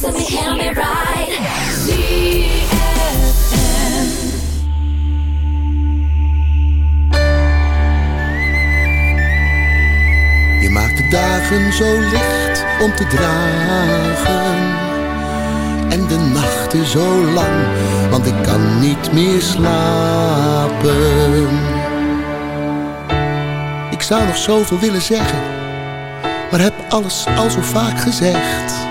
Talk me, hear me right. Je maakt de dagen zo licht om te dragen. En de nachten zo lang, want ik kan niet meer slapen. Ik zou nog zoveel willen zeggen, maar heb alles al zo vaak gezegd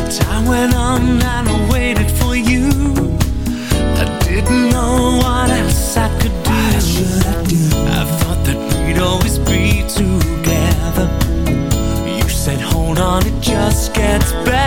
went on and I waited for you. I didn't know what else I could do. What should I do? I thought that we'd always be together. You said, hold on, it just gets better.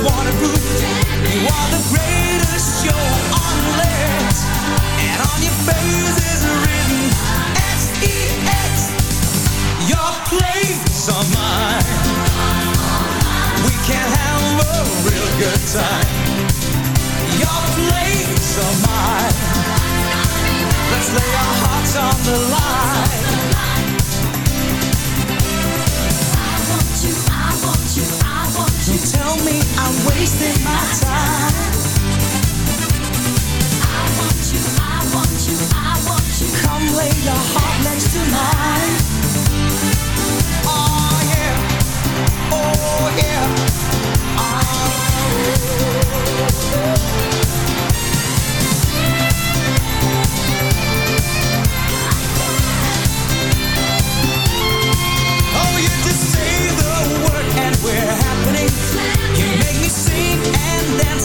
Prove. You are the greatest show on land. And on your face is written S-E-X. Your place or mine. We can have a real good time. Your place or mine. Let's lay our hearts on the line. I'm wasting my time. I want you, I want you, I want you. Come lay your heart next to mine. Oh yeah, oh yeah.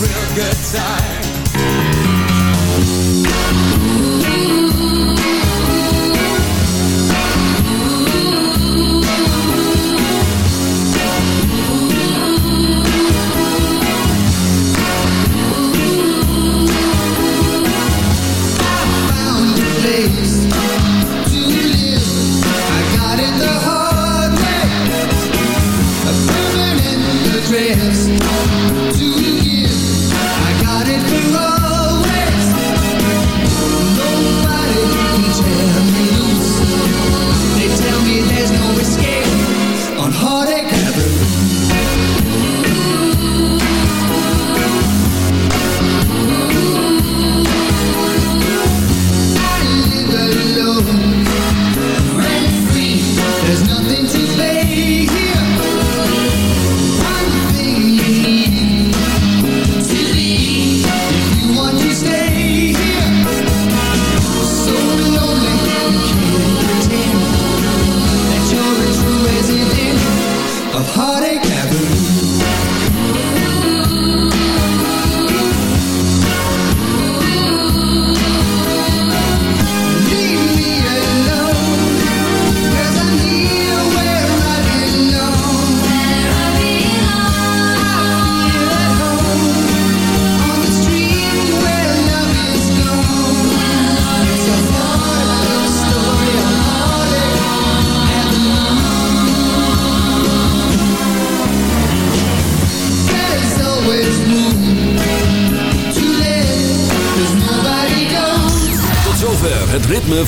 Real good time.